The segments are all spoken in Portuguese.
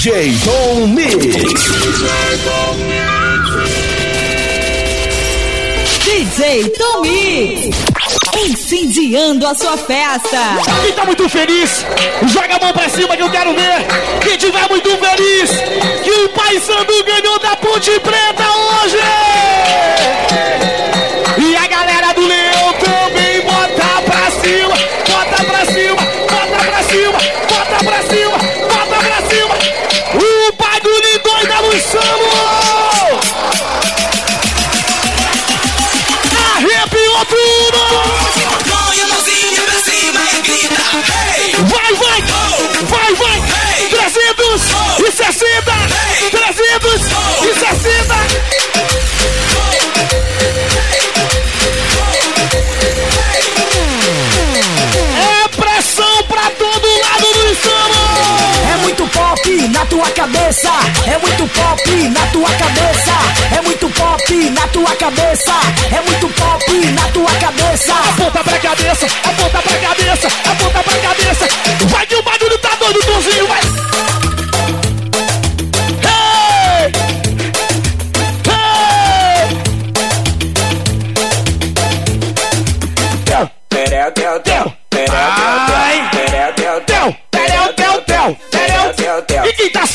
DJ Tom Mix. DJ Tom Mix. Incendiando a sua festa. Quem tá muito feliz, joga a mão pra cima que eu quero ver. Quem tiver muito feliz, que o Pai Sandu ganhou da Ponte Preta hoje. 360. É pressão pra todo lado do samba. É muito pop na tua cabeça, é muito pop na tua cabeça, é muito pop na tua cabeça, é muito pop na tua cabeça. Aponta pra cabeça, aponta pra cabeça, aponta pra cabeça. Vai que o bagulho tá doido, Tonzinho, vai.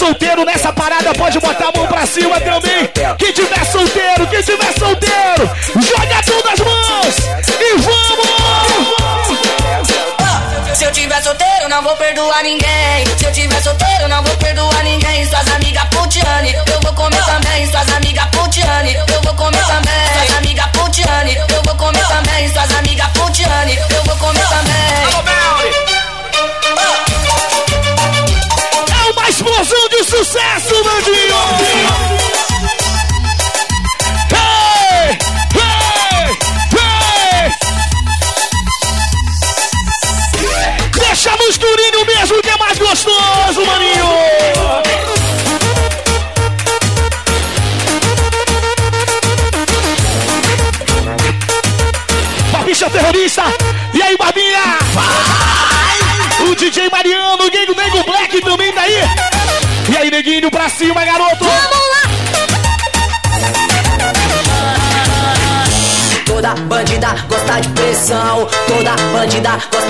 Solteiro nessa parada pode botar a mão pra cima também. Quem tiver solteiro, quem tiver solteiro, joga todas as mãos e vamos! Se eu tiver solteiro, não vou perdoar ninguém. Se eu tiver solteiro, não vou perdoar ninguém. Suas amigas putiane, eu vou comer também. Suas amigas putiane, explosão de sucesso, Nandinho!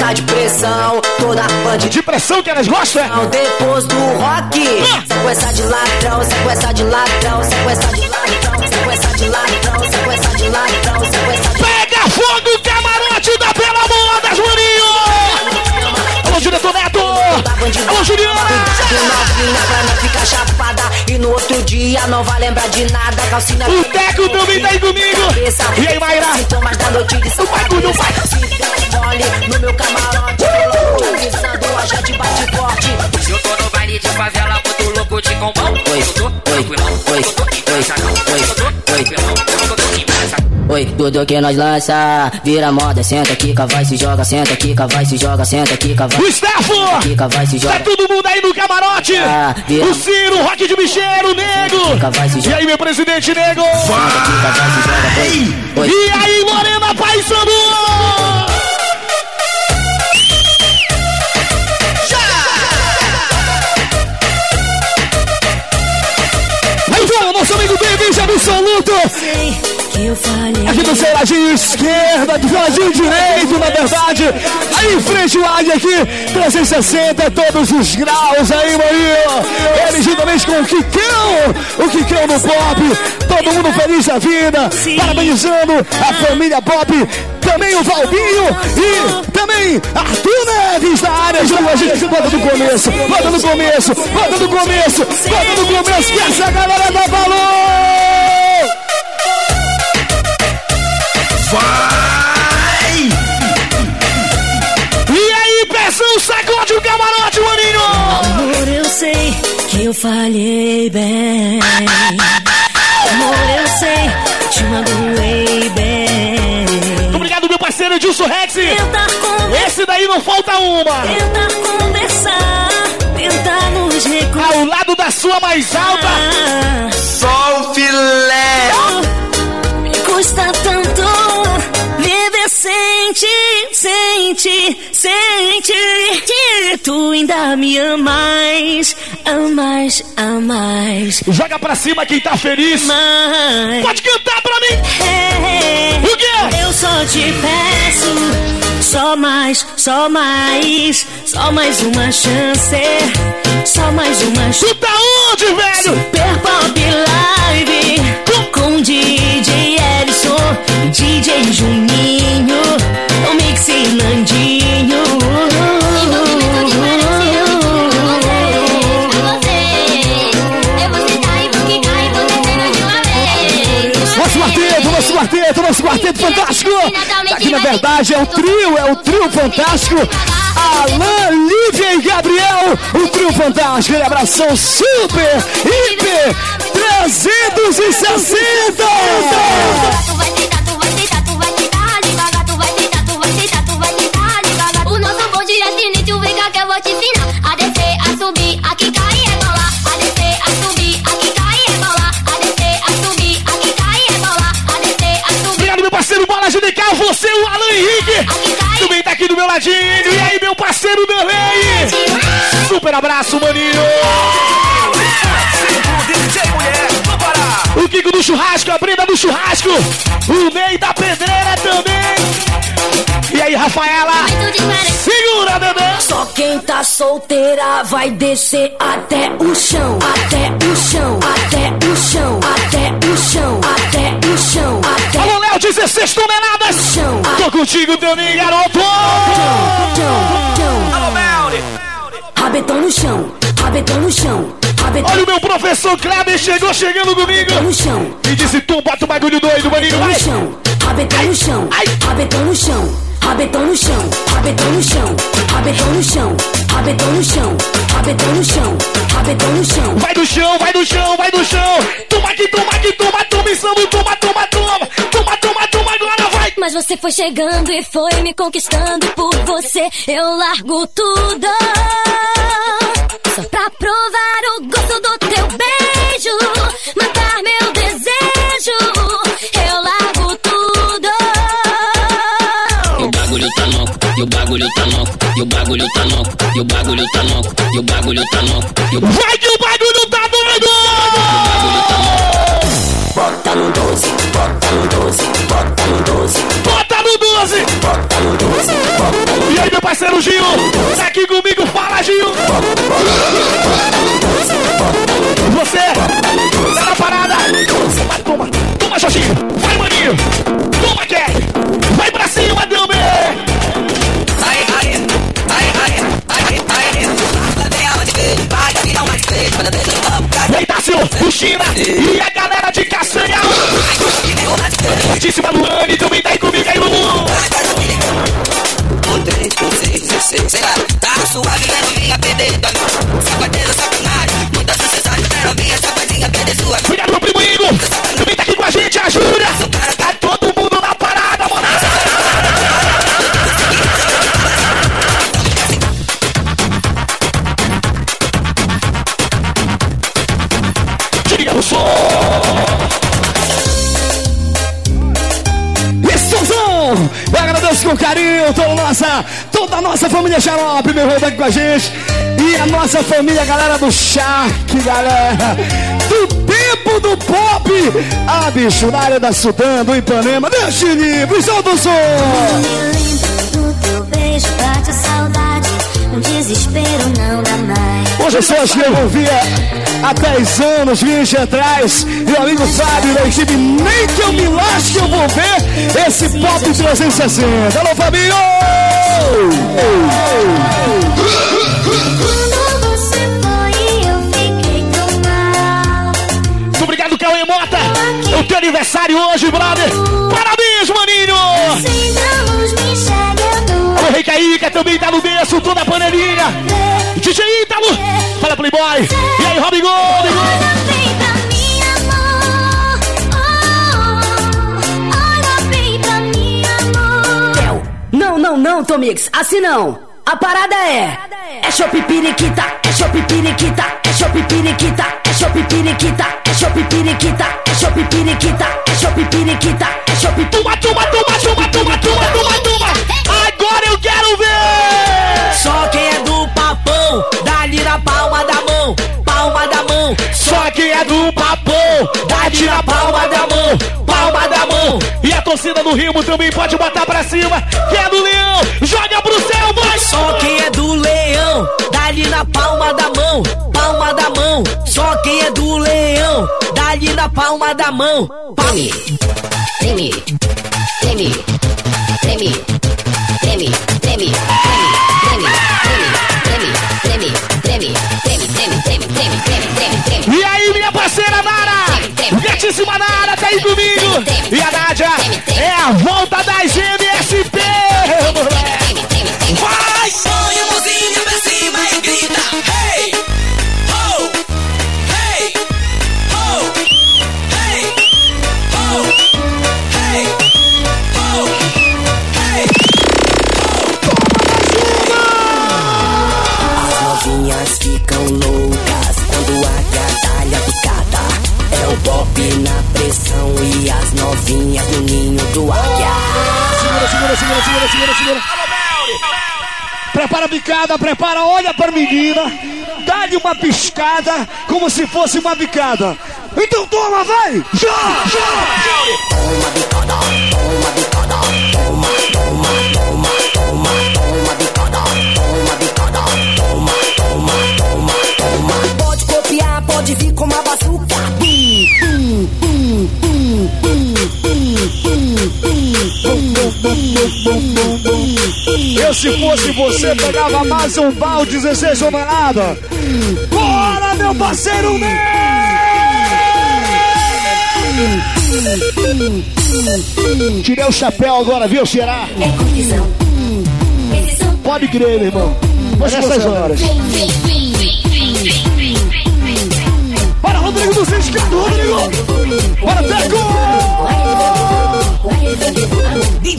Gosta de pressão, toda bandida De pressão que elas gostam, é? depois do rock. Sequência de ladrão, sequência de ladrão, sequência de ladrão, sequência de ladrão, sequência de ladrão, sequência de Pega fogo, camarote da Pela Modas, maninho! Alô, diretor Neto! Alô, Juliana! Novinha, pra não ficar chapada. E no outro dia não vai lembrar de nada. Calcinha O Teco também tá aí comigo! E aí, Mayra? Sintomas da noite de O bagulho vai! Se der mole no meu camarote, tô te avisando, a gente bate forte. Se eu tô no baile de favela, muito louco de combão. Oi, oi, oi, oi, oi, Oi, tudo que nós lança, vira moda, senta, quica, vai, se joga, senta, quica, vai, se joga, senta, quica, vai. O Stefan! Quica, vai, se Tá todo mundo aí no camarote! Ah, vira- O Ciro, Rock de Bicheiro, Nego! Quica, vai, se E joga. aí, meu presidente Nego? Senta, quica, vai, se joga. Oi, oi. E aí, Lorena Paissandu? Aqui do seu ladinho esquerda, do seu ladinho direito, na verdade. Aí em frente o águia aqui, 360, todos os graus aí, maninho. Ele juntamente com o Kikão, o Kikão do Pop. Todo mundo feliz da vida, parabenizando a família Pop. Também o Valbinho e também Arthur Neves da área de hoje. Bota do começo, bota do começo, bota do começo, bota do começo, que essa galera dá valor! O camarote, maninho! Amor, eu sei que eu falhei bem. Amor, eu sei, te magoei bem. Muito obrigado, meu parceiro Edilson Rex. Esse daí não falta uma. tentar conversar, tentar nos recuperar. Ao lado da sua mais alta. Só o filé! Me custa tanto sente, sente, sente. Tu ainda me amas, amas, amas. Joga pra cima quem tá feliz. Mas Pode cantar pra mim. é, O quê? eu só te peço, só mais, só mais, só mais uma chance, só mais uma chance. Tu tá onde, velho? Super Pop Live com DJ Ellison, DJ Juninho, nosso quarteto, nosso quarteto fantástico. Aqui na verdade é o trio, é o trio fantástico. Alan, Lívia e Gabriel, o trio fantástico. E abração super, hiper, 360. Tu vai deitar, tu vai deitar, tu vai deitar devagar, tu vai deitar, tu vai deitar, tu vai deitar devagar. O nosso bonde é sinistro, vem cá que eu vou te ensinar. Cá, você, o Alan Henrique. Também tá aqui do meu ladinho. E aí, meu parceiro Danley. Super abraço, maninho. O Kiko do churrasco, a Brenda do churrasco. O Ney da pedreira também. E aí, Rafaela? Segura, Dedé. Só quem tá solteira vai descer até o chão, até o chão, até o chão, até o chão, até o chão, até Alô, Léo, 16 toneladas. chão. Tô contigo também, garoto. Alô, Rabetão no chão, rabetão no chão, Olha o meu professor Kleber chegou chegando comigo. no chão, E disse, tu bota o bagulho doido, maninho, rabetão no chão, rabetão no chão, rabetão no chão, rabetão no chão, rabetão no chão, rabetão no chão, rabetão no chão, rabetão no chão, rabetão no chão. Vai do chão, vai do chão, vai do chão. Toma aqui, toma aqui, toma, toma, insano, toma, toma, toma. Toma, toma, toma, agora vai. Mas você foi chegando e foi me conquistando. Por você eu largo tudo. Só pra provar o gosto do teu beijo. Matar meu desejo. Eu largo tudo. E o bagulho tá louco, e o bagulho tá louco, e o bagulho tá louco, e o bagulho tá louco, e o Vai que o bagulho tá doido. Bota no 12, bota no 12, bota no 12, Bota no 12. bota no 12, bota no E aí, meu parceiro Gil? Tá aqui comigo, fala, Gil. Você, tá na parada. Toma, toma, toma, Jorginho. Vai, maninho. Toma, Kelly. o China e a galera de Castanha. disse cima do também tá aí comigo aí, Lulu. mundo. três, um, seis, seis, tá suave, mas não venha perder, dói. Sapateiro, sacanagem. Xarope, meu tá aqui com a gente. E a nossa família, galera do Shark, galera. Do tempo do pop. Ah, bicho, na área da Sudã, do Ipanema. Deixa livre, solta o som. A. Pessoas que eu ouvia há 10 anos, 20 atrás. Meu amigo Fábio da equipe, nem que eu me lasque, eu vou ver esse Pop 360. Alô, Fabinho! Quando você foi, eu fiquei tão mal. Muito obrigado, Cauê Mota. É o teu aniversário hoje, brother. Parabéns, maninho! Alô, Rei Caíca também tá no berço, toda a panelinha. DJ Ítalo, fala Playboy. E aí, Robin Gold? não, não, Tomix, assim não. A parada é. É chopipiriquita, é chopipiriquita, é chopipiriquita, é chopipiriquita, é chopipiriquita, é chopipiriquita, é chopipiriquita, é chopipiriquita. Tuma, tuma, tuma, tuma, tuma, tuma, tuma, tuma. Agora eu quero ver! Só quem é do papão, dali na palma da mão, palma da mão. Só quem é do papão, dá-lhe na palma da mão torcida do Rimo também pode botar pra cima. Quem é do Leão, joga pro céu, vai! Só quem é do leão, dá-lhe na palma da mão, palma da mão. Só quem é do leão, dá-lhe na palma da mão. Treme, treme, treme, treme, treme, treme, treme, E a Nádia é a volta das M! Segura, segura, segura, segura. Prepara a bicada, prepara, olha pra menina. Dá-lhe uma piscada como se fosse uma bicada. Então toma, vai! Já, já! Toma bicada, toma bicada, toma, toma, toma, toma, toma bicada, toma bicada, toma, toma, toma, toma. Pode copiar, pode vir com uma bazuca. Eu se fosse você pegava mais um balde 16 toneladas. Bora, meu parceiro! Tirei o chapéu agora, viu, Ceará? Pode crer, meu irmão. Mas nessas né? horas. Para, Rodrigo do Sindicato, Rodrigo! Para, Teco!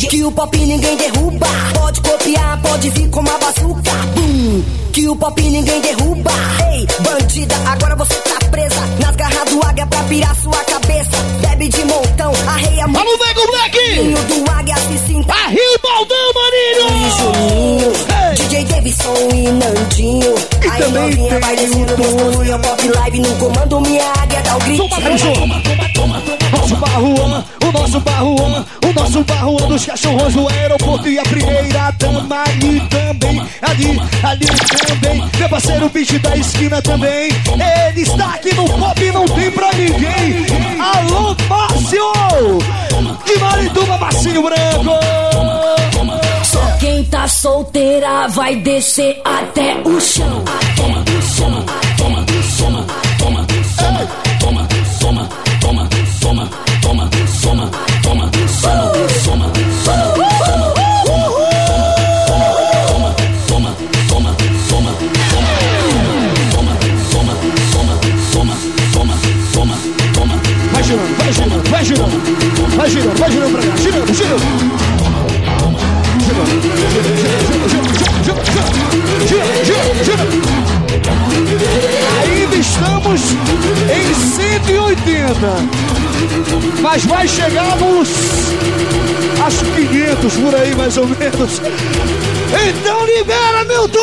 Que o pop ninguém derruba. Pode copiar, pode vir com uma bazuca. Bum. Que o pop ninguém derruba. Ei, bandida, agora você tá presa. Nas garras do águia pra pirar sua cabeça. Bebe de montão, arreia muito. Vamos ver com o moleque! Ninho do águia se sinta. Barril Baldão, E maninho! Juninho, Ei. DJ Davidson e Nandinho. E Aí também novinha vai descendo o gostoso. Eu pop live no comando, minha águia dá o grito. Toma, cachorro! Nosso barro ama, o nosso barro ama, o nosso barro ama dos cachorros do aeroporto e a primeira dama ali também, ali, ali também. Meu parceiro bicho da esquina também. Ele está aqui no pop, não tem pra ninguém. Alô, Márcio! De Marituba, Marcinho Branco! Só quem tá solteira vai descer até o chão. Até o chão, até o chão. Vai girando, vai girando, vai girando, vai girando, vai girando pra cá, girando, girando. Girando, girando, girando, girando, girando, girando, girando. Ainda estamos em 180, mas vai chegar nos acho 500 por aí mais ou menos. Então libera, meu dom!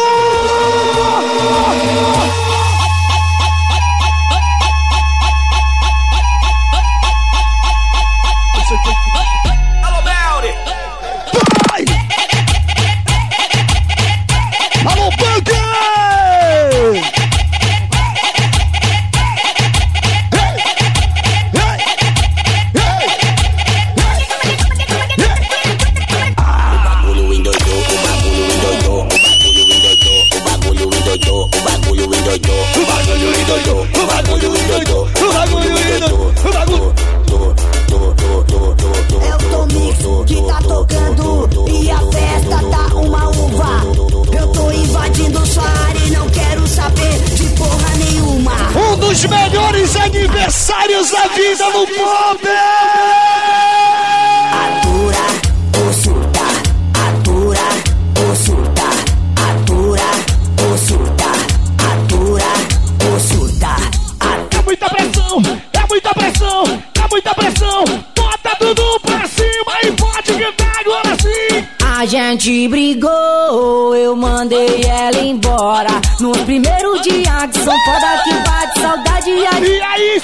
Melhores aniversários da vida no pop! Atura, ou surta, atura, ou surta, atura, ou surta, atura, ou surta, É muita pressão, é muita pressão, é muita pressão! A gente brigou, eu mandei ela embora. No primeiro dia que são foda que bate saudade.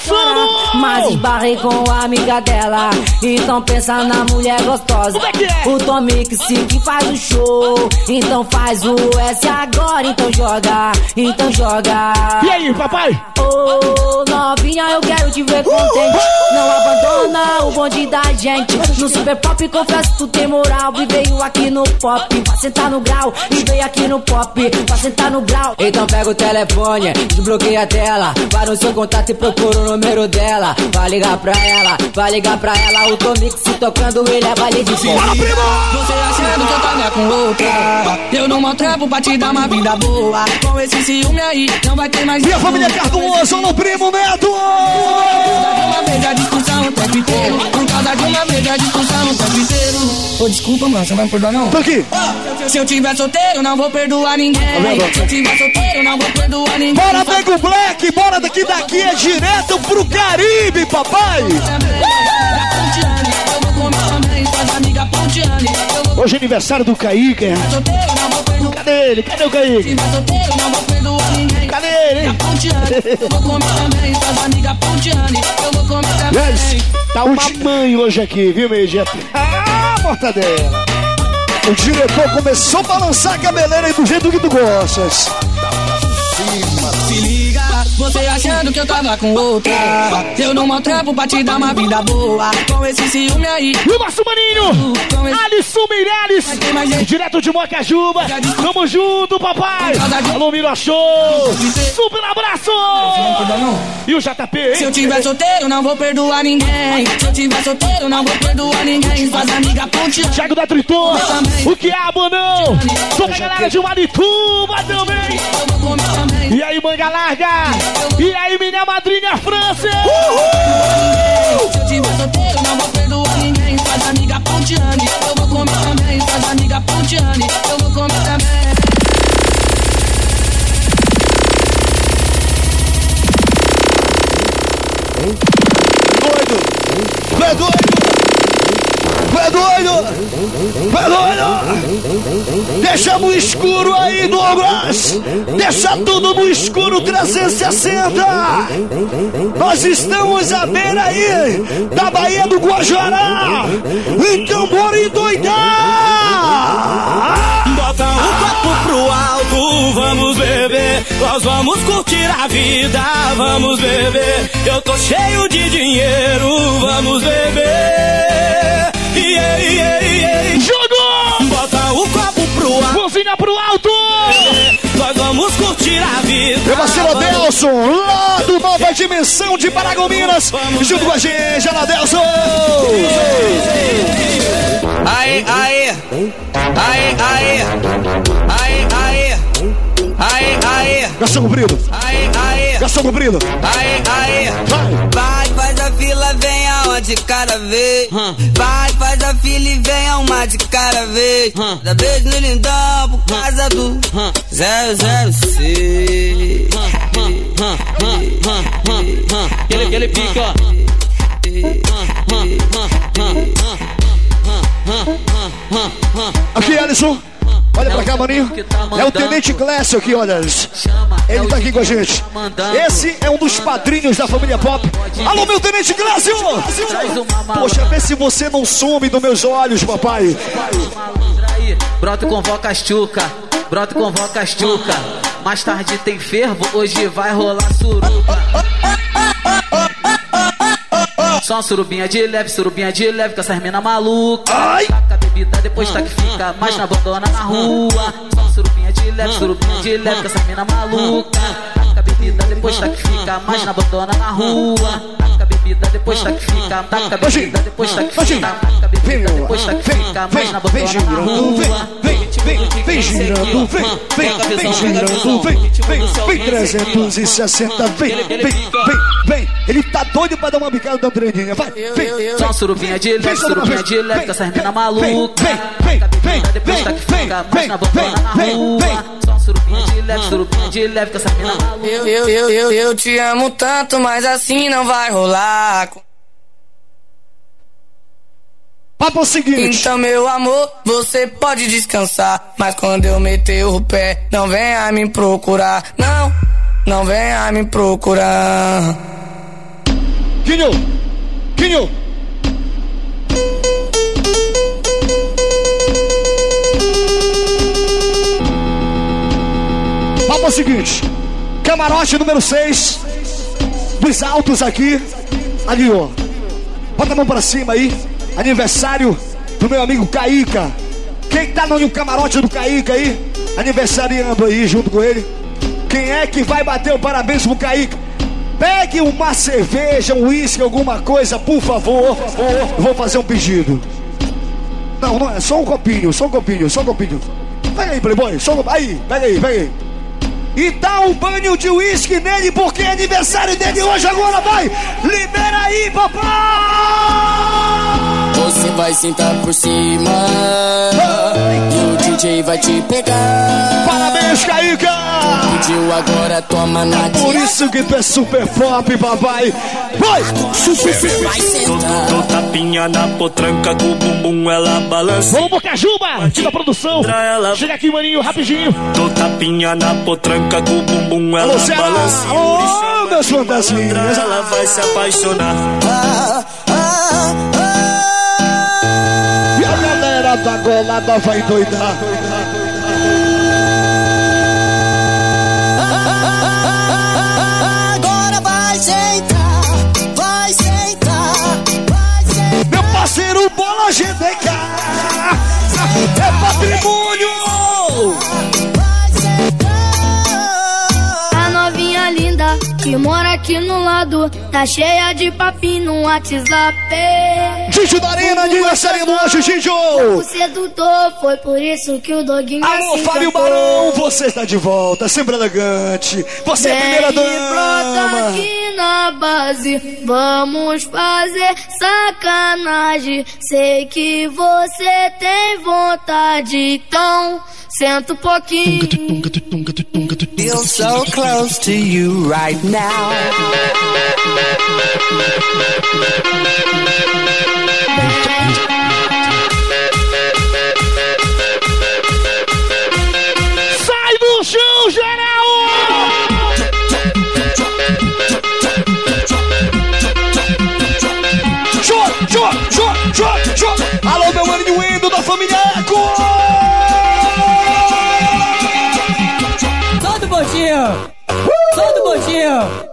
começando! Mas esbarrei com a amiga dela. Então pensa na mulher gostosa. Como é que é? O Tomix que faz o show. Então faz o S agora. Então joga, então joga. E aí, papai? Ô, novinha, eu quero te ver contente. Não abandona o bonde da gente. No super pop, confesso, tu tem moral. E veio aqui no pop, pra sentar no grau. E veio aqui no pop, pra sentar no grau. Então pega o telefone, desbloqueia a tela. Vai no seu contato e procura o número dela. Vai ligar pra ela, vai ligar pra ela. O Tomix se tocando, ele é baile de primo! Você achando que eu tava com outra Eu não maltrapo pra te dar uma vida boa Com esse ciúme aí, não vai ter mais E a família Cardoso, no primo Neto! de uma vez a discussão o tempo inteiro Por causa de uma vez a discussão o tempo inteiro Ô, desculpa, mano, você não vai me perdoar não? Tô aqui! Se eu tiver solteiro, não vou perdoar ninguém Se eu tiver solteiro, não vou perdoar ninguém Bora, Pega o Black! Bora daqui, daqui é direto pro Caribe, papai! Hoje é aniversário do Kaique. hein? solteiro, não vou perdoar Cadê ele? Cadê o Kaique? Se tiver solteiro, não vou perdoar ninguém Cadê ele? hein? tá uma mãe hoje aqui, viu, Meija? Ah, mortadela! O diretor começou a balançar a cabeleira aí do jeito que tu gostas. Você achando que eu tava com outra. Eu não maltrapo pra te dar uma vida boa. Com esse ciúme aí. E o nosso maninho. Alisson Meirelles, direto de Mocajuba. Tamo junto, papai! Alô, Miro Show! Super abraço! E o JP, Se eu hein? tiver solteiro, não vou perdoar ninguém. Se eu tiver solteiro, não vou perdoar ninguém. Suas amigas ponteando. Thiago da Triton, o Quiabo não! Toda a galera de Marituba também. E aí, manga larga! E aí, minha madrinha França! Se eu não vou perdoar ninguém. Suas amigas ponteando. Eu vou comer também. Suas amigas ponteando. Eu vou comer também. Doido! Tu é doido! Deixa no escuro aí, Douglas! Deixa tudo no escuro 360! Nós estamos à beira aí da Baía do Guajará! Então bora endoidar! Bota o copo pro alto, vamos beber. Nós vamos curtir a vida, vamos beber. Eu tô cheio de dinheiro, vamos beber. Jogou! Bota o copo pro alto, Mãozinha pro alto! nós vamos curtir a vida. Meu parceiro Adelson, lá do Nova Dimensão de Paragominas, junto com a gente, olha lá, Adelson! Aê, aê, aê, aê, aê, aê, aê, aê, Garçom comprido, aê, aê, garçom comprido, aê, aê. vai! Vai, aonde cada vez. Vai, faz a fila e vem a uma de cada vez. Dá beijo no lindão por causa do 006. Aquele, aquele pique, ó. Aqui, Alisson, maninho. É o Tenente Clécio aqui, olha. Ele tá aqui com a gente. Esse é um dos padrinhos da família Pop. Alô, meu Tenente Clécio! Poxa, vê se você não some dos meus olhos, papai. E convoca as tchuca, brota e convoca as tchuca. Mais tarde tem fervo, hoje vai rolar suruba. Só uma surubinha de leve, surubinha de leve com essas mina maluca. Ai! Taca a bebida, depois tá que fica. mais na abandona na rua. Só uma surubinha de leve, surubinha de leve com essas mina maluca. Taca bebida, depois tá que fica. mais na abandona na rua. Taca bebida, depois tá que fica, taca bebida, depois tá que fica, taca bebida, depois tá que fica. mais na abandona na rua. Vem, vem, vem girando, vem, vem, vem girando, vem, vem, vem 360, vem, vem, vem, vem. Ele tá doido pra dar uma bicada da Andreninha, vai, vem, Só surubinha de leve, surubinha de leve com essas mina maluca. Vem, vem, vem, tá vem, vem, vem, vem, vem. rua. Só uma surubinha de leve, surubinha de leve com essas mina maluca. Eu, eu, eu, eu, eu te amo tanto, mas assim não vai rolar. Papo é seguinte, Então, meu amor, você pode descansar. Mas quando eu meter o pé, não venha me procurar. Não, não venha me procurar. Quinho! Quinho! Vamos ao seguinte. Camarote número 6. Dos altos aqui. Ali, ó. Bota a mão pra cima aí. Aniversário do meu amigo Caíca. Quem tá no camarote do Caíca aí? Aniversariando aí junto com ele. Quem é que vai bater o parabéns pro Caíca? Pegue uma cerveja, um uísque, alguma coisa, por favor. Vou fazer um pedido. Não, não é só um copinho, só um copinho, só um copinho. Pega aí, Playboy, só um... Aí, pega aí, pega aí. E dá um banho de uísque nele, porque é aniversário dele hoje. Agora vai! Libera aí, papai! Você vai sentar por cima e o DJ vai te pegar. Parabéns, Caíca! Pediu agora, toma na Por isso que tu é super pop, papai. Vai! Super vai sentar. Dou tapinha na potranca com o bumbum ela balança. Vamos, Bocajuba! Time da produção! Chega aqui, maninho, rapidinho. Dou tapinha na potranca com o bumbum ela Alô, balança. Alô, meus fantasias! Ela vai se apaixonar. E a galera da golada vai doidar. Agora vai sentar, vai sentar, vai sentar. Meu parceiro Bola GDK é patrimônio! A novinha linda que mora aqui no lado, tá cheia de papinho no WhatsApp. Gigi da Arena, aniversário do hoje, Gigi! O sedutor foi por isso que o doguinho Alô, se Fábio encantou. Barão, você está de volta, sempre elegante. Você é a primeira Vem e brota dama. aqui na base, vamos fazer sacanagem. Sei que você tem vontade, então senta um pouquinho. Feel so close to you right now. Sai do chão, geral! Show, show, show, show, show! Alô, meu Endo da família botinho! Solta o botinho!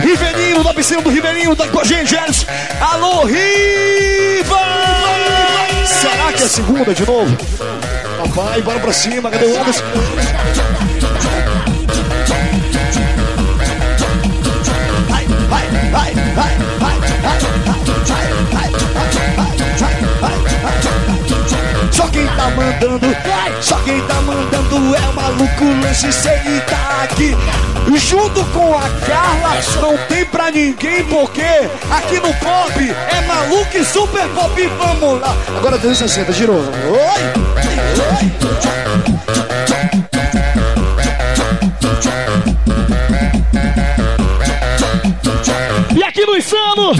Riverinho da piscina do Riverinho tá com a gente, eles. Alô, Riva! Será que é segunda de novo? Papai, bora pra cima, cadê o Anderson? Vai, vai, vai, vai, vai, vai, vai, vai, quem tá mandando, só quem tá mandando é o maluco lance se ele tá aqui. Junto com a Carla, não tem pra ninguém porque aqui no pop é maluco e super pop, vamos lá. Agora 360, girou, oi, E aqui no Insano,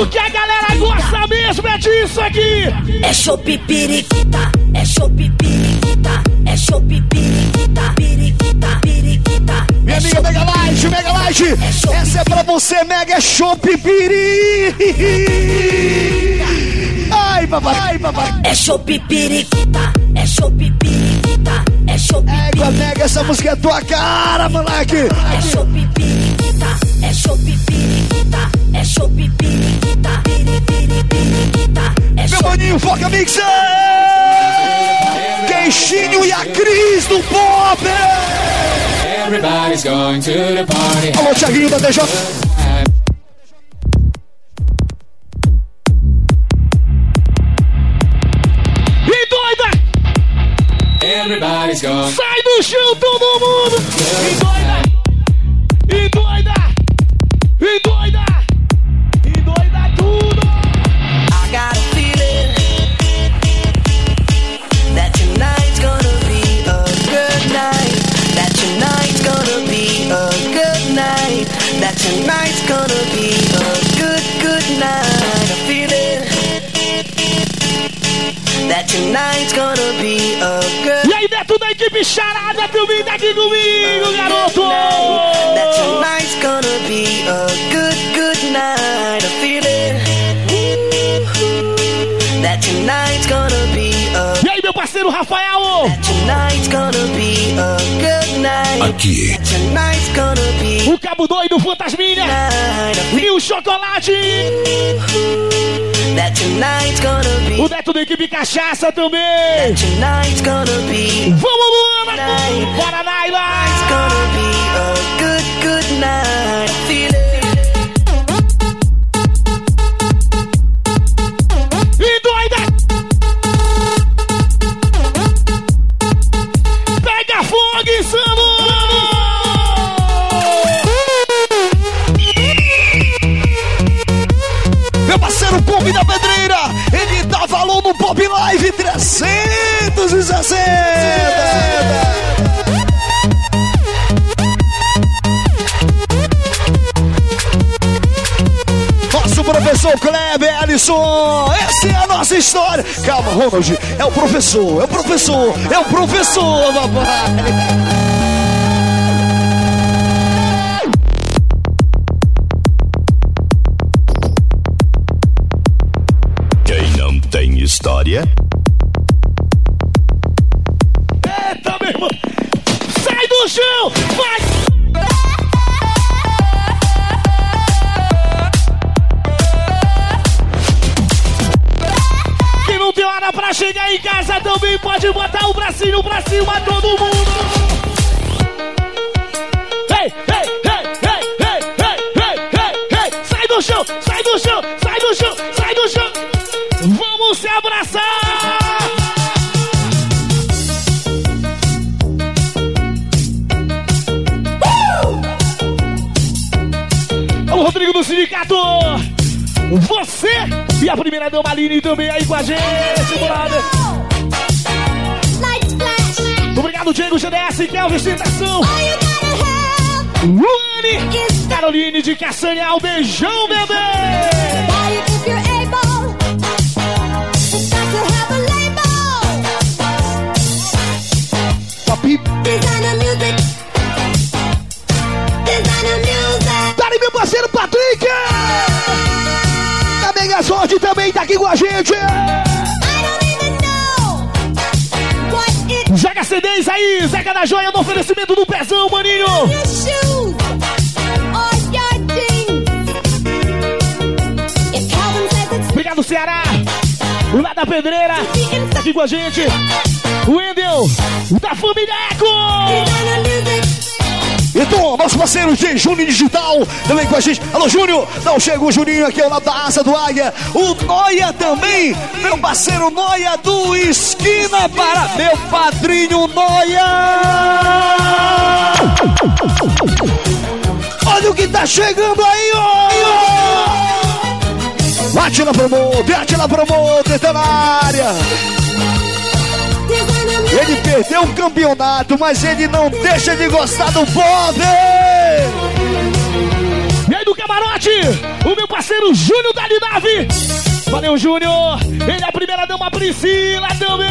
o que a galera gosta mesmo é disso aqui É chopp periquita, é chopp periquita, é chopp periquita, periquita, periquita. Minha amiga Mega Light, Mega Light, essa é pra você, Mega Shop Piri. Ai, papai, ai, papai. É chopp periquita, é chopp periquita, é Mega, essa música é tua cara, moleque. É chopp periquita, é chopp periquita, é piri, piri, periquita. É Meu maninho, Foca Mixer. Queixinho e a Cris do Pop. Everybody's going to the party. Alô, Thiaguinho da DJ. Everybody's going. Sai do chão, todo mundo! E doida! E doida! E doida! E doida tudo! I got a feeling that tonight's gonna be a good night. That tonight's gonna be a good night. That tonight's gonna be a good, good night. A feeling that tonight's gonna be bicharada do Vim daqui comigo, garoto! E aí, meu parceiro Rafael? O Cabo Doido, Fantasminha. E o Chocolate. that tonight's gonna be O Neto da equipe Cachaça também. tonight's gonna be Vamos, Luana. Bora, Naila. Professor Kleber Alisson, essa é a nossa história. Calma, Ronald, é o professor, é o professor, é o professor, papai. Pode botar o bracinho pra cima, todo mundo. Ei, ei, ei, ei, ei, ei, ei, ei, ei. Sai do chão, sai do chão, sai do chão, sai do chão. Vamos se abraçar. Alô, Rodrigo do Sindicato! Você e a primeira dama Aline também aí com a gente, brother! Obrigado, Diego GDS, Kelvin Citação! Luane! Caroline de Castanhal, beijão, bebê! Papi. Dali, meu parceiro Patrick! A Mega Sorte também tá aqui com a gente! Joga CDs aí, Zeca da Joia no oferecimento do Pezão, maninho! Obrigado, Ceará! Lá da Pedreira, aqui com a gente! Wendel, da família Eco! Então, nosso parceiro G Júnior Digital também com a gente. Alô, Júnior! Não chega o Juninho aqui ao lado da asa do Águia. O Noia também, meu parceiro Noia do Esquina para meu padrinho Noia! Olha o que tá chegando aí, ó! Atila Promoter, Atila Promoter, tá na área! Ele perdeu o campeonato, mas ele não deixa de gostar do pop! E aí do camarote, o meu parceiro Júnior da Nave. Valeu, Júnior. Ele é a primeira dama Priscila também.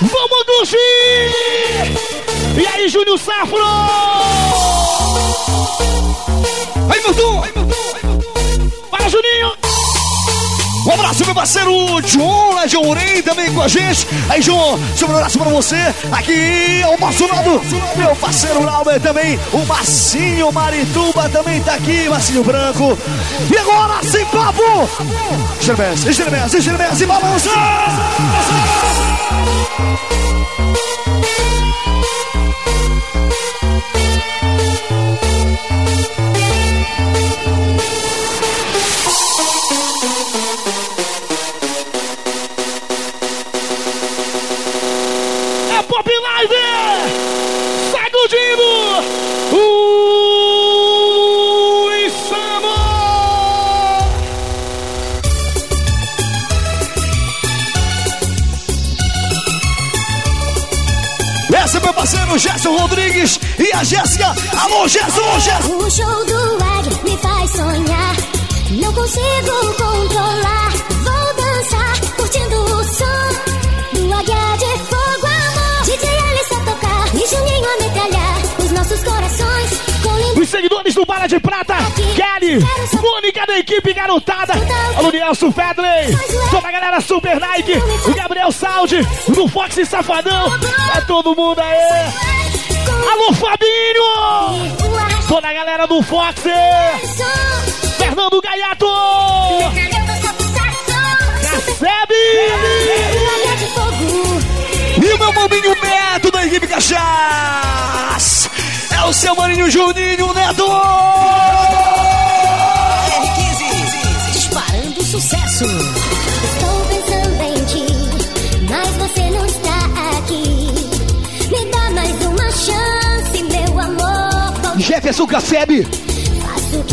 Vamos Duchi! E aí, Júnior Safro? Parceiro John, lá de Ourém, também com a gente. Aí, João, seu abraço pra você. Aqui ao nosso lado, meu parceiro Lauber também. O Massinho Marituba também tá aqui, Massinho Branco. E agora, sem papo! Estremece, estremece, estremece, balança! Gerson, Gerson! O show do Águia me faz sonhar. Não consigo controlar. Vou dançar, curtindo o som do Águia de Fogo DJ Alice a tocar e Juninho a metralhar os nossos corações com Os seguidores do Bala de Prata, Kelly, Mônica da equipe garotada, alô Nelson Fedley, toda a galera Super Nike, o Gabriel Saldi, do Fox Safadão, é todo mundo aí. Alô Fabinho, toda a galera do Fox, Fernando Gaiato, recebe! E o meu maninho Neto da equipe Cachaça. É o seu maninho Juninho Neto. Disparando sucesso. Estou pensando em ti, mas você não está Jefferson Cassebe.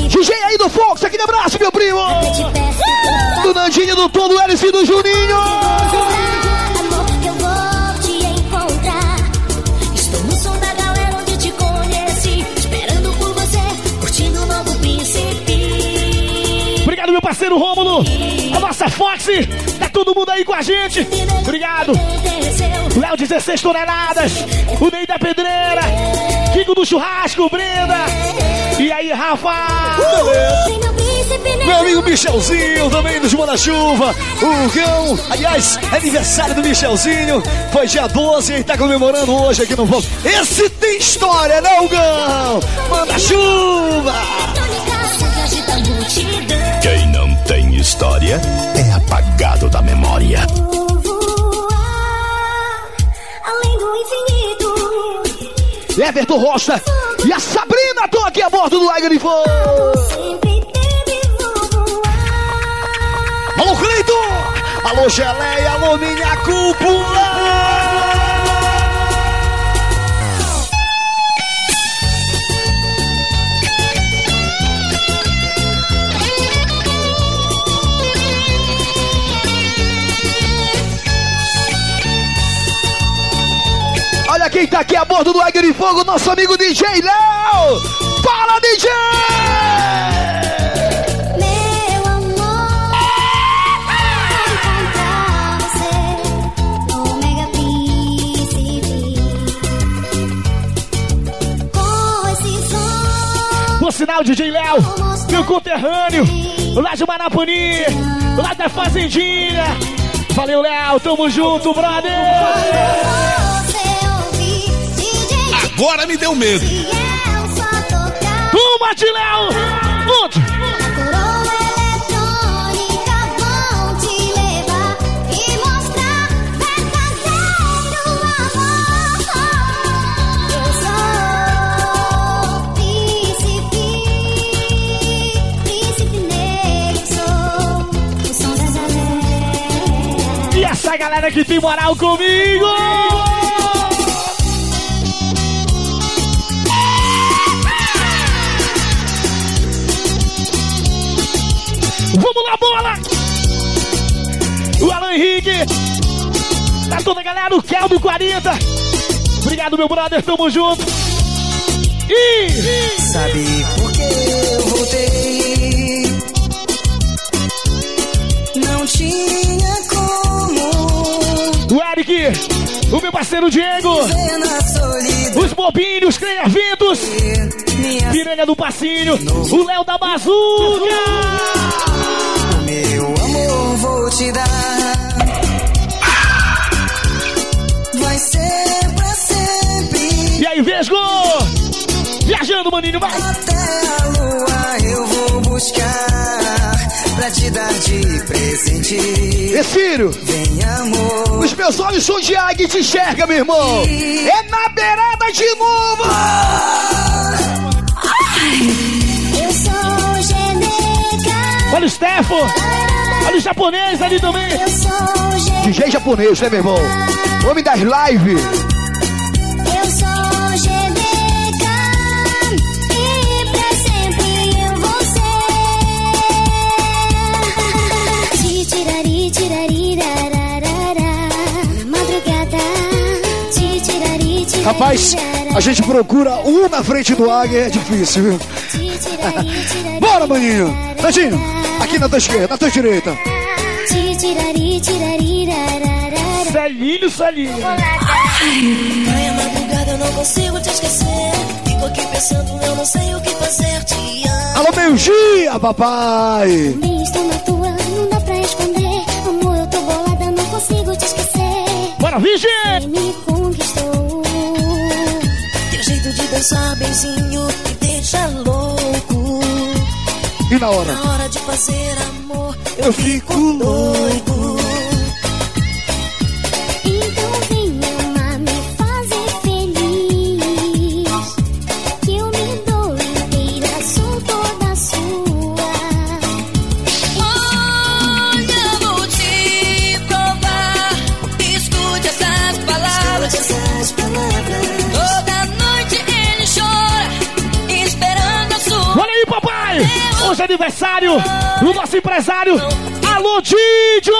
DJ aí do Fox, aquele abraço, meu primo. Do Nandinho, do Tom, do e do Juninho. Obrigado, meu parceiro Rômulo, a nossa Fox, tá todo mundo aí com a gente. Obrigado. Léo 16 toneladas, o Ney da Pedreira, do Churrasco, Brenda. E aí, Rafa? Meu amigo Michelzinho, também dos Manda-Chuva. O Gão, aliás, é aniversário do Michelzinho. Foi dia 12 e tá comemorando hoje aqui no Fox. Esse tem história, não, Gão? Manda-Chuva! Quem não tem história é apagado da memória. Everton Rocha e a Sabrina estão aqui a bordo do Águia de Fogo. Alô, Cleiton! Alô, Geleia! Alô, minha cúpula! Quem tá aqui a bordo do Águia de Fogo, nosso amigo DJ Léo! Fala, DJ! Meu amor, encontrar você, príncipe. Com esse som, Por sinal, DJ Léo, meu conterrâneo, lá de Manapuni, lá da Fazendinha. Valeu, Léo, tamo junto, brother! Agora me deu medo. e eu só tocar. Uma de Léo! Outro! A coroa eletrônica vão te toda a galera, o Kel do 40! Obrigado, meu brother, tamo junto! E... Sabe por que eu voltei? Não tinha como O Eric! O meu parceiro Diego! Os bobinhos, Ventos! Minha Piranha do Passinho! O Léo da Bazuca! Meu amor, vou te dar. Aí, Vesgo! Viajando, maninho, vai! Até a lua eu vou buscar. Pra te dar de presente. E Círio, Vem, amor. os meus olhos são de águia e te enxerga, meu irmão. É na beirada de novo. Eu sou Geneca, Olha o Stefo! Olha o japonês ali também! eu sou Geneca, DJ japonês, né, meu irmão? Homem das lives. Rapaz, a gente procura um na frente do águia, é difícil, viu? Bora, maninho! Tadinho, aqui na tua esquerda, na tua direita. Celinho, Celinho! Praia madrugada, eu não consigo te esquecer. tô aqui pensando, eu não sei o que fazer. Te amo. Alô, meio-dia, papai. Me estou na tua, não dá pra esconder. Amor, eu tô bolada, não consigo te esquecer. Bora, virgem! Me conquistou. Jeito de dançar benzinho me deixa louco. E na hora? Na hora de fazer amor, Eu fico louco. Então aniversário do nosso empresário, Alô Didio!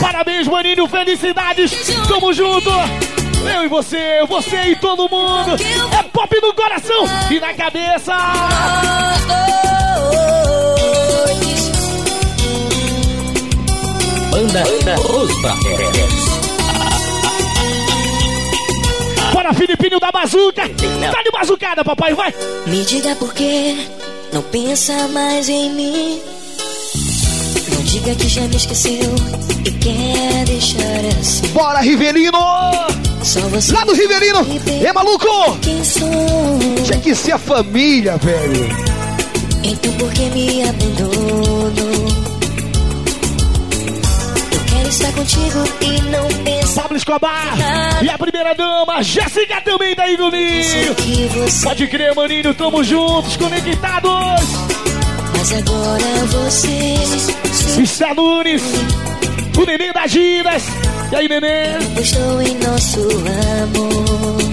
Parabéns, maninho, felicidades! Tamo junto! Eu e você, você e todo mundo! É pop no coração e na cabeça! Banda Os Barreiros. Bora, Filipinho da Bazuca! Tá de bazucada, papai, vai! Me diga por que não pensa mais em mim. Não diga que já me esqueceu e quer deixar assim. Bora, você Lá do Rivelino! É maluco? quem sou. Tinha que ser a família, velho! Então por que me abandonou? Estar contigo e não pensar. Pablo Escobar! E a primeira dama, Jéssica também da Igolinho! que você. Pode crer, maninho, tamo juntos, conectados! Mas agora você. Está Nunes, o neném das Giras. E aí, neném? Eu estou em nosso amor.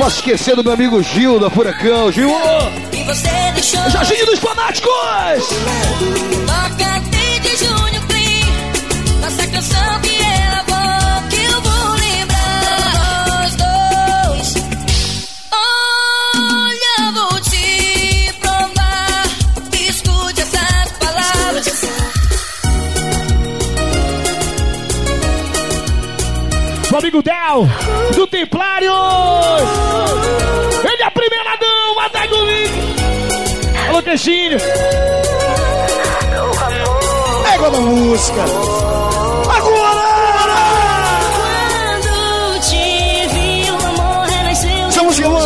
Posso esquecer do meu amigo Gil da Furacão. Gil! Deixou. Jorginho dos Fanáticos! Toca desde Júnior Clean. Nossa canção que ela amigo Del, do Templários! Ele é a primeira dama da Golinho! Alô, Queixinho! Égua da música! Agora!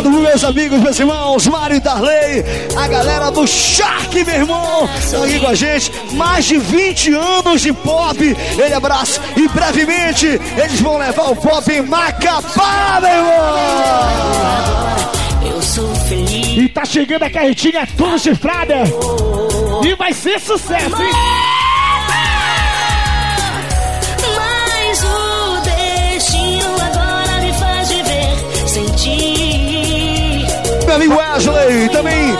Chamando meus amigos, meus irmãos, Mário e Darley, a galera do Shark, meu irmão, estão aqui com a gente, mais de 20 anos de pop, ele abraça, e brevemente eles vão levar o pop em Macapá, meu irmão! Eu sou feliz. E tá chegando a carretinha toda chifrada, e vai ser sucesso, hein? Wesley, também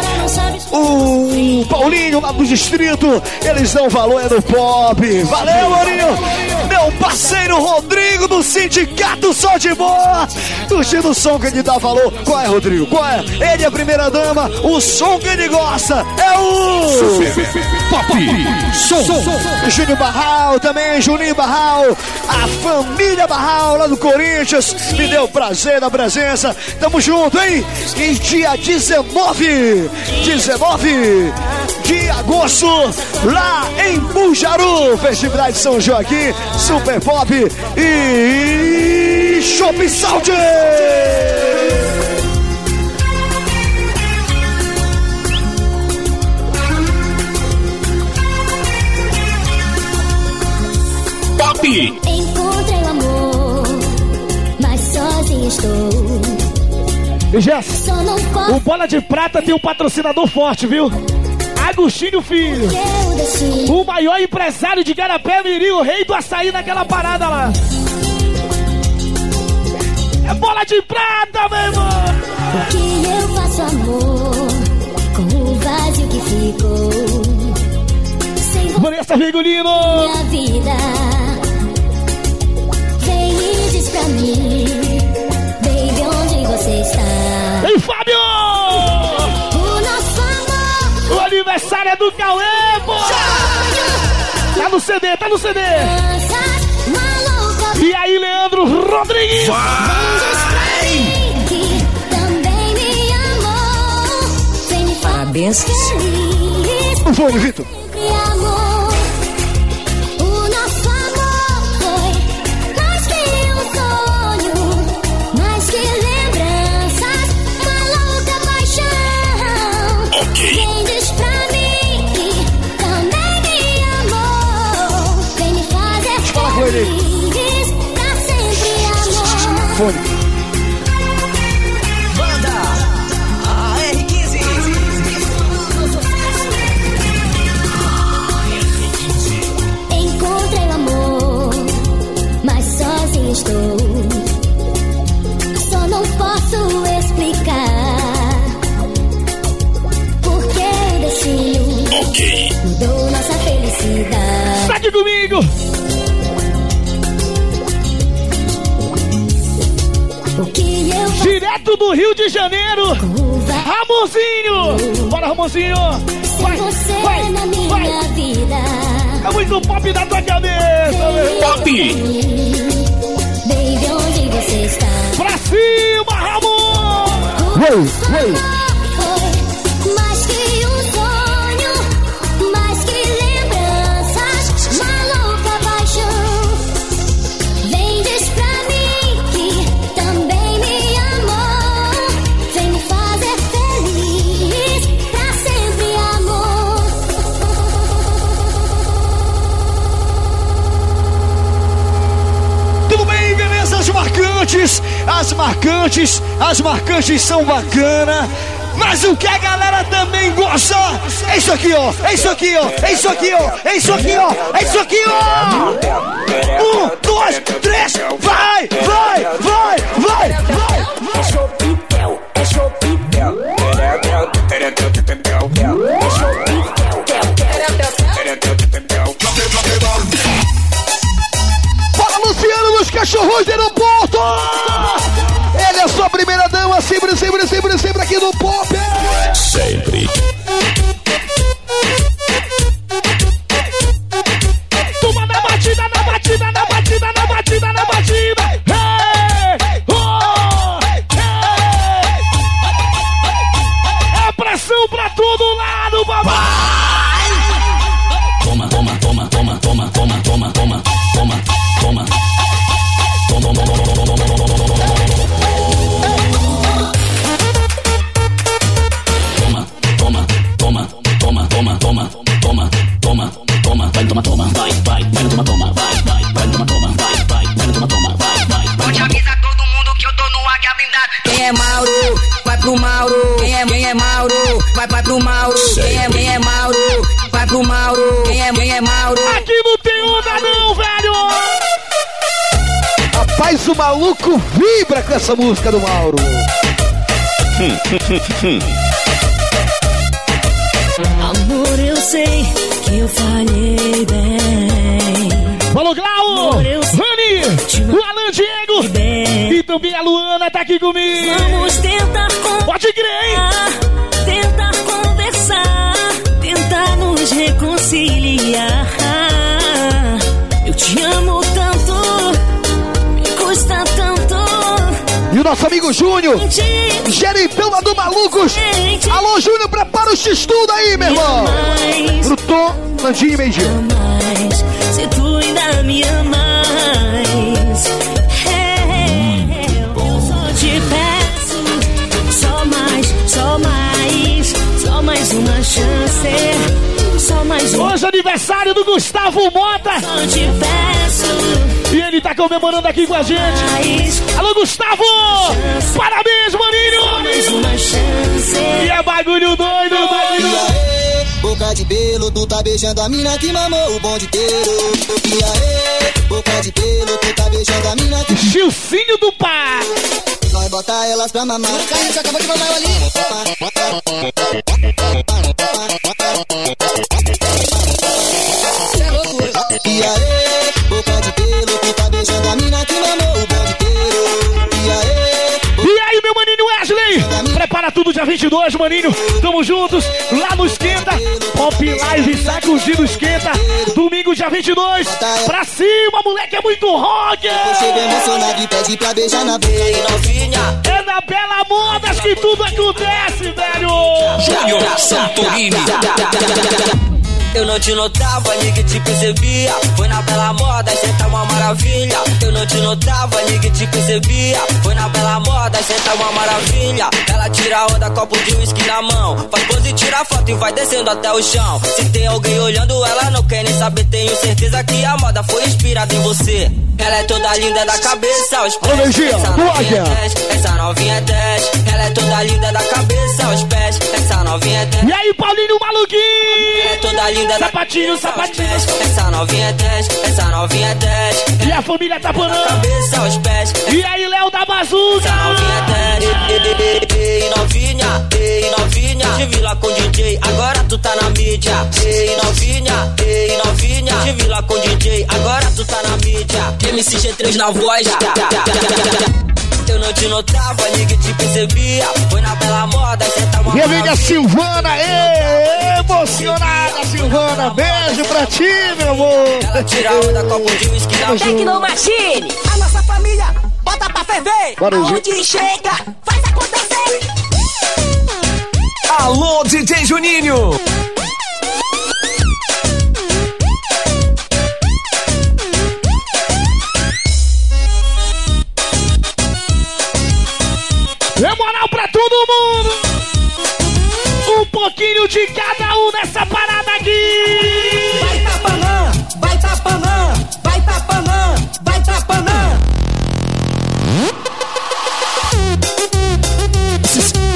o Paulinho lá do distrito, eles dão valor é no pop. Valeu, Maurinho! Parceiro Rodrigo do Sindicato Só de Boa, curtindo o som que ele dá valor. Qual é, Rodrigo? Qual é? Ele é a primeira dama, o som que ele gosta é o. Pop. Som. Júnior Barral também, Juninho Barral, a família Barral lá do Corinthians, me deu prazer da presença, tamo junto, hein? Em dia 19, 19 de agosto, lá em Bujaru, Festividade de São Joaquim, Super Pop e Shopping Saúde! Pop. Encontrei o amor, mas sozinha estou. E Jess, Só não o Bola de Prata tem um patrocinador forte, viu? Agostinho Filho. O maior empresário de Garapé Mirim, o rei do açaí naquela parada lá. É bola de prata, meu irmão! Que eu faço amor com o vazio que ficou. Sem Vanessa Virgulino! minha vida. Vem e diz pra mim, baby, onde você está? Ei, Fábio! É do Cauê, pô! Tá no CD, tá no CD! E aí, Leandro Rodrigues? Parabéns. Vamos, Vitor. огонь. Direto do Rio de Janeiro! Ramonzinho! Bora, Ramonzinho! Vai, vai, na minha vai! vida? É muito pop da tua cabeça, meu irmão! Baby, onde você está? Pra cima, Ramon! As marcantes, as marcantes são bacana. Mas o que a galera também gosta é isso aqui, ó. É isso aqui, ó. É isso aqui, ó. É isso aqui, ó. É isso aqui, ó. Um, dois, três. Vai, vai, vai, vai, vai. É chopitel, é chopitel. É Bora, Luciano, nos cachorros do aeroporto. Aqui no Pop. Sempre. É, quem é Mauro, vai, vai pro Mauro. Quem é, quem é Mauro, vai pro Mauro. Quem é, quem é Mauro. Aqui não tem onda não, velho! Rapaz, o maluco vibra com essa música do Mauro. Amor, eu sei que eu falhei bem. Falou, Glau! Rani! O Alan Diego! E também a Luana tá aqui comigo! Vamos tentar conversar. Pode crer? Tentar conversar. Tentar nos reconciliar. Eu te amo tanto. Me custa tanto. E o nosso amigo Júnior, gerentão lá do Malucos. Alô, Júnior, prepara o x-tudo aí, meu irmão. Pro Tom, Landinho e. Se tu ainda me amas. Hoje é aniversário do Gustavo Mota! E ele tá comemorando aqui com a gente! Alô, Gustavo! Parabéns, Mais maninho! uma chance. E é bagulho doido, E doido! boca de pelo, tu tá beijando a mina que mamou o bonde inteiro. E aê, boca de pelo, tu tá beijando a mina que Chilcinho do pá! Nós botar elas pra mamar. Caiu, você acabou de mamar eu ali. E aê, boca de pelo, tu tá beijando a mina que mamou o inteiro. E aê, E aí, meu maninho Wesley? Prepara tudo, dia 22, maninho. Tamo juntos lá no Esquenta. Pop Live sacudindo Esquenta. Domingo, dia 22. Pra cima, moleque, é muito rock. Chega emocionado e pede pra beijar na boca. Ei, novinha. É na Bela Modas que tudo acontece, velho. Júnior Santorini. Eu não te notava, ninguém te percebia. Foi na bela moda, cê tá uma maravilha. Eu não te notava, ninguém te percebia. Foi na bela moda, cê tá uma maravilha. Ela tira onda, copo de uísque na mão. Faz pose, tira foto e vai descendo até o chão. Se tem alguém olhando, ela não quer nem saber. Tenho certeza que a moda foi inspirada em você. Ela é toda linda da cabeça aos pés. Energia, Essa novinha é 10, essa novinha é 10. Ela é toda linda da cabeça aos pés. Essa novinha é 10. E aí, Paulinho Ela é Maluquinho? toda linda da Sapatinho, sapatinho. Essa novinha é 10, essa novinha é 10. E a família tá panando. Cabeça aos pés. E aí, Léo da Bazuca. Essa novinha é 10. Ei, ei, novinha, ei, novinha. Te vi lá com DJ, agora tu tá na mídia. Ei, novinha, ei, novinha. Te vi lá com DJ, agora tu tá na mídia. MCG3 na voz. Eu não te notava, ninguém te percebia. Foi na bela moda, cê tá uma Minha amiga Silvana, ê, emocionada, Silvana. Beijo pra ti, meu amor. Ela tira onda, copo de uísque na Tecnomachine, a nossa família bota pra ferver. Bora, Aonde chega, faz acontecer. Alô, DJ Juninho. Todo mundo. Um pouquinho de cada um nessa parada aqui. Vai tapanã, vai tapanã, vai tapanã, vai tapanã.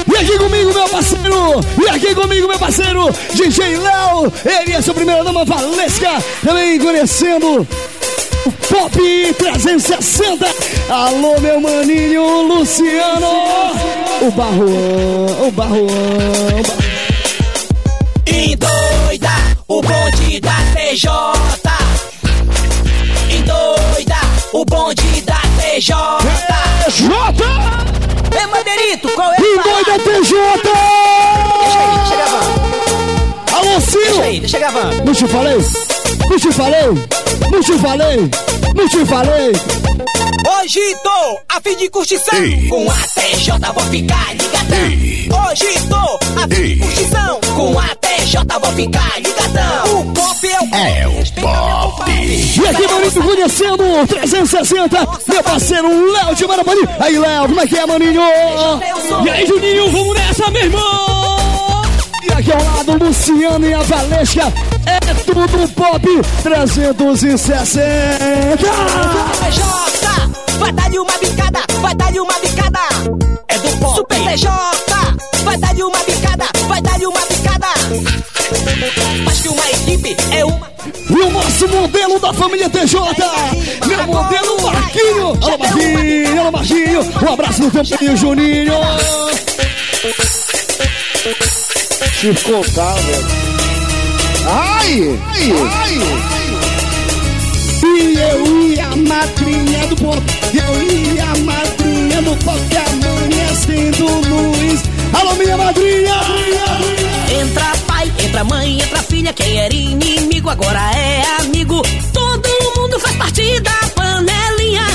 E aqui comigo, meu parceiro. E aqui comigo, meu parceiro. DJ Léo. Ele é sua primeira dama Valesca. Também conhecendo Pop 360. Alô, meu maninho Luciano. O Barruan, o Barruan. Endoida, o bonde da TJ. Endoida, o bonde da TJ. Jota! Ei, Manderito, qual é E a doida TJ! Deixa aí, deixa aí, deixa gravando. Não te falei? Não te falei? Não te falei? Não te falei? Hoje tô a fim de curtição. Com a TJ vou ficar ligadão. Hoje tô a fim de curtição. Com a TJ vou ficar ligadão. O pop é o É o pop. E aqui, maninho, conhecendo o 360, meu parceiro Léo de Marapani. Aí, Léo, como é que é, maninho? E aí, Juninho, vamos nessa, meu irmão! Aqui ao lado, Luciano e a Valesca. É tudo pop 360. TJ, vai dar-lhe uma bicada, vai dar-lhe uma bicada. É do pop. Super TJ, vai dar-lhe uma bicada, vai dar-lhe uma bicada. Mas que uma equipe é uma. E o nosso modelo da família TJ, meu modelo Marquinho. Alô, Marquinho, alô, Marquinho. Um abraço no teu Juninho. Te contar, velho. Ai, ai, ai. E eu ia a madrinha do pop, eu ia a madrinha do pop, amanhecendo luz. Alô, minha madrinha! Entra pai, entra mãe, entra filha. Quem era inimigo agora é amigo. Todo mundo faz parte da panelinha.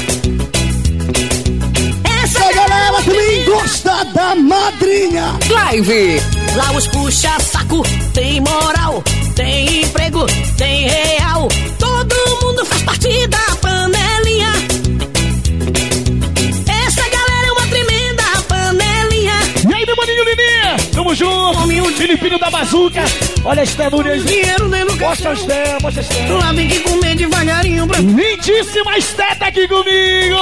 Gosta da madrinha. Live. Lá os puxa saco, tem moral, tem emprego, tem real. Todo mundo faz parte da panelinha. Essa galera é uma tremenda panelinha. E aí, meu maninho Lili? Tamo junto! Filipinho da Bazuca! Olha as tenúrias! Dinheiro dentro do Mostra as tetas, mostra as tetas! Lá tem que comer devagarinho pra Lindíssimas tetas aqui comigo!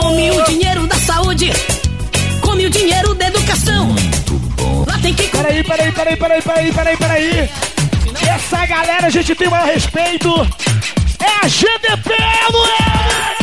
Come o dinheiro da saúde, Peraí, peraí, peraí, peraí, peraí, peraí, peraí! Essa galera a gente tem o maior respeito! É a GDP, moleque!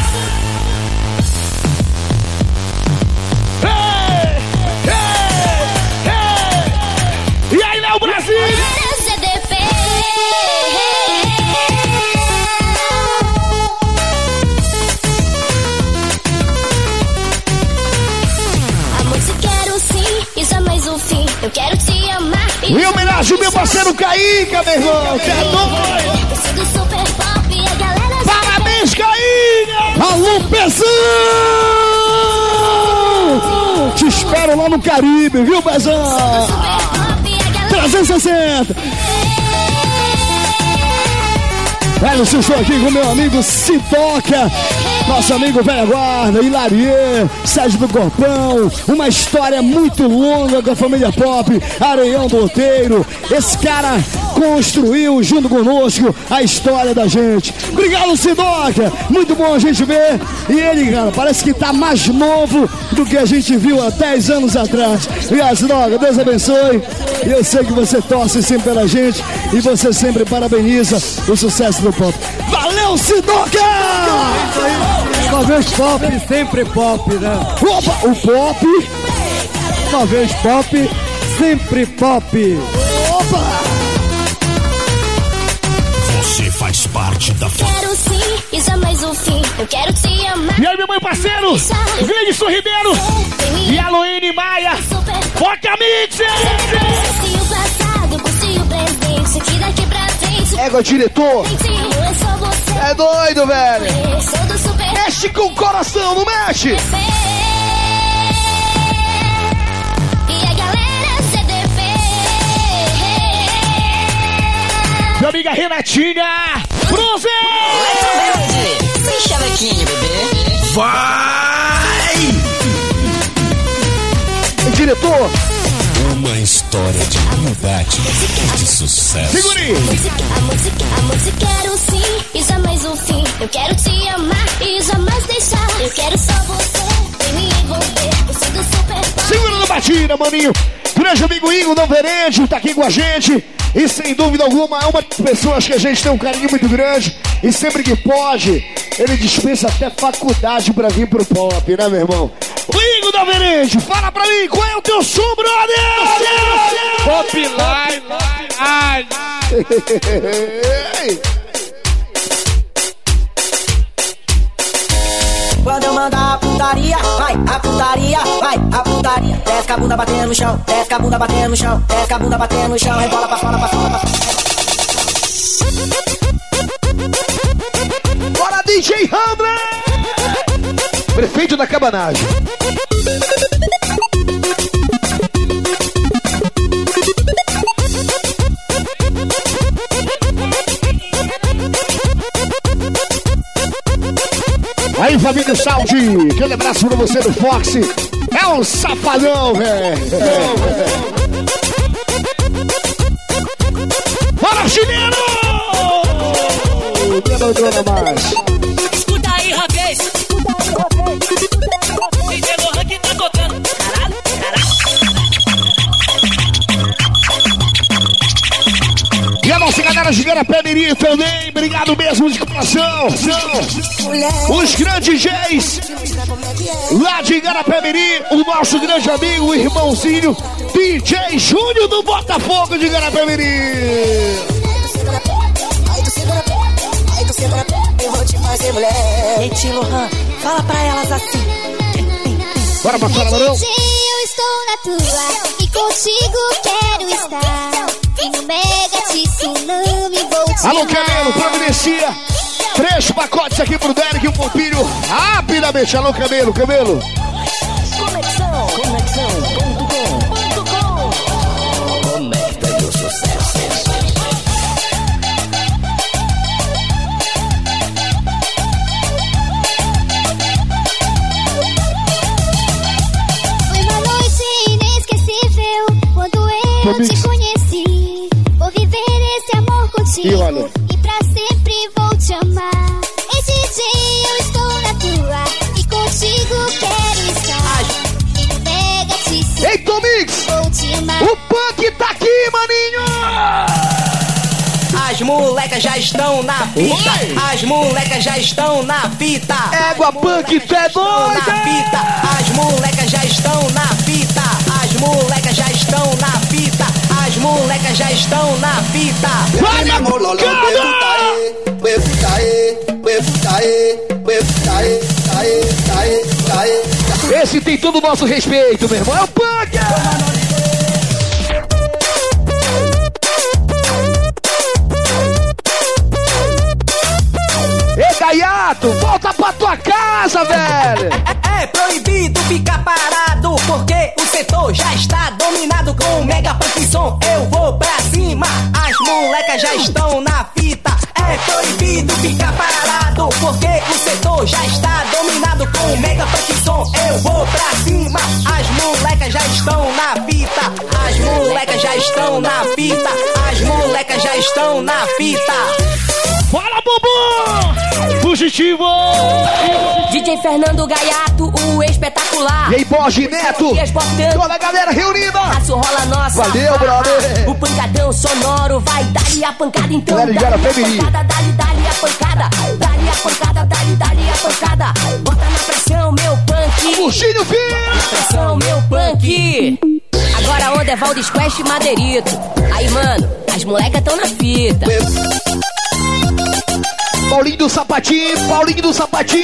Homenagem, meu parceiro Caíca, meu irmão. Que é doido. Já Parabéns, Caíca! Alô, Pezão! Te espero lá no Caribe, viu, Pezão? 360. Velho, eu estou aqui com meu amigo Sidoca, nosso amigo Velha Guarda, Hilarie, Sérgio do Corpão, uma história muito longa com a família Pop, Areião do Outeiro. Esse cara construiu junto conosco a história da gente. Obrigado, Sidoca! Muito bom a gente ver. E ele, cara, parece que tá mais novo do que a gente viu há 10 anos atrás. Obrigado, Sidoca, Deus abençoe. E eu sei que você torce sempre pela gente e você sempre parabeniza o sucesso do pop. Valeu, Sidoca! Uma vez pop, sempre pop, né? Opa, o pop. Uma vez pop, sempre pop. Opa! Faz parte da Quero sim, e jamais o fim. Eu quero te amar. E aí, meu mãe parceiro? Gleidson Ribeiro e Aloine Maia. Forte a mix! Se o passado fosse o presente, que daqui pra frente. Égua, diretor. É. É doido, velho. Mexe com o coração, não mexe? Amiga Renatinha. Cruze! Vem chavequinho, bebê. Vai! Diretor! Uma história de humildade e de sucesso. Segure! A música, a música, quero sim, e jamais o fim. Eu quero te amar e jamais deixar. Eu quero só você, Segura na batida, maninho. Grande amigo Igor Noverende tá aqui com a gente. E sem dúvida alguma, é uma das pessoas que a gente tem um carinho muito grande. E sempre que pode, ele dispensa até faculdade pra vir pro pop, né, meu irmão? O Igor Noverende, fala pra mim, qual é o teu som, brother? Pop Live. Quando eu mandar a putaria, vai, a putaria, vai, a putaria. Desce a bunda batendo no chão, desce a bunda batendo no chão, desce a bunda batendo no chão, rebola pra fora, pra fora, pra fora. Bora, DJ Hambre! Prefeito da cabanagem. Aí, família Saúde, aquele abraço pra você do Fox. É um safadão, velho. Bora, chinelo! Não dona mais. Escuta aí, rapaz. Galera de Garapé também, obrigado mesmo de coração. São os grandes DJs lá de Garapé o nosso grande amigo, o irmãozinho, DJ Júnior do Botafogo de Garapé Mirim. Aí tu segura, aí tu segura, eu vou te fazer mulher. Ei, Tio Lohan, fala pra elas assim. Bora pra fora, Barão. Hoje eu estou na tua e contigo quero estar. Alô. Camelo, providencia. Três pacotes aqui pro Derek e um pompilho rapidamente. Alô, Camelo, Camelo. Molecas já estão na fita. As molecas já estão na fita. Égua punk, é Estão na fita. As molecas já estão na fita. As molecas já estão na fita. As molecas já estão na fita. Vai na Esse tem todo o nosso respeito, meu irmão. É o punk! Volta pra tua casa, velho! É proibido ficar parado, porque o setor já está dominado com o mega punk som. Eu vou pra cima, as molecas já estão na fita. É proibido ficar parado, porque o setor já está dominado com o mega punk som. Eu vou pra cima, as molecas já estão na fita. As molecas já estão na fita. As molecas já estão na fita. Fala, Bubu! Fugitivo! DJ Fernando Gaiato, o espetacular. E aí, Borges Neto? Toda a galera reunida! Aço rola nossa. Valeu, brother! O pancadão sonoro vai dar-lhe a pancada então. Galera de Dá-lhe a Arapemiri. pancada, dá-lhe, dá-lhe a pancada. Dá-lhe a pancada, dá-lhe, dá-lhe a pancada. Bota na pressão, meu punk. Puxinho, filho! Na pressão, meu punk. Agora a onda é Valdes Quest e Madeirito. Aí, mano, as molecas tão na fita. Paulinho do Sapatinho, Paulinho do Sapatinho!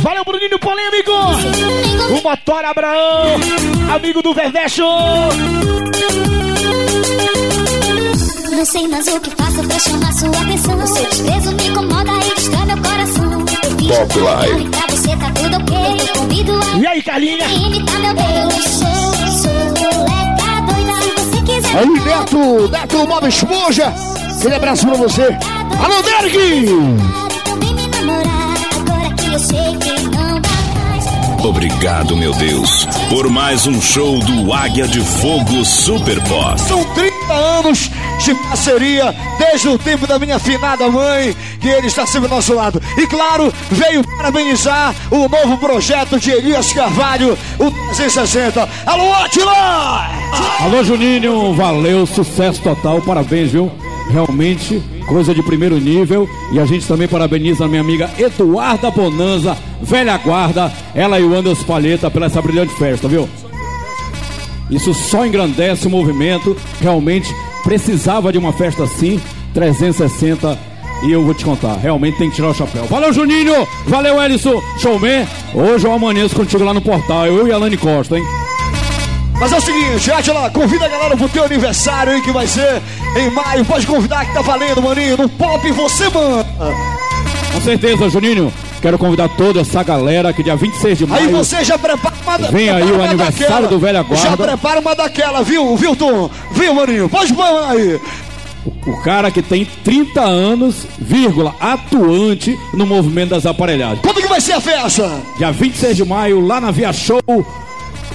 Valeu, Bruninho Polêmico! O Motor Abraão, amigo do Verdecho! Não sei mais o que faço pra chamar sua atenção. O seu desprezo me incomoda e destrói meu coração. Top Live. legal e pra você tá tudo ok. Eu convido a E aí, Carlinha? imitar meu bem. Aí, Neto, Neto Bob Esponja! Aquele abraço pra você! Alô, Derek! Também me namorar. Agora que eu sei Obrigado, meu Deus, por mais um show do Águia de Fogo Super Pop. São 30 anos de parceria, desde o tempo da minha finada mãe, que ele está sempre ao nosso lado. E claro, veio parabenizar o novo projeto de Elias Carvalho, o 360. Alô, Atila! Alô, Juninho, valeu, sucesso total, parabéns, viu? Realmente, coisa de primeiro nível. E a gente também parabeniza a minha amiga Eduarda Bonanza, velha guarda, ela e o Anderson Palheta pela essa brilhante festa, viu? Isso só engrandece o movimento. Realmente precisava de uma festa assim, 360. E eu vou te contar, realmente tem que tirar o chapéu. Valeu, Juninho! Valeu, Ellison! Showman! Hoje eu amanheço contigo lá no portal, eu e a Alane Costa, hein? Mas é o seguinte, Atila, convida a galera pro teu aniversário aí que vai ser em maio. Pode convidar que tá valendo, maninho. No pop você manda. Com certeza, Juninho. Quero convidar toda essa galera que dia 26 de maio. Aí você já prepara uma da- Vem aí o aniversário daquela. do Velha Guarda. Já prepara uma daquela, viu, viu, Tom? Viu, maninho? Pode pôr aí. O cara que tem 30 anos, vírgula, atuante no movimento das aparelhagens. Quando que vai ser a festa? Dia 26 de maio, lá na Via Show.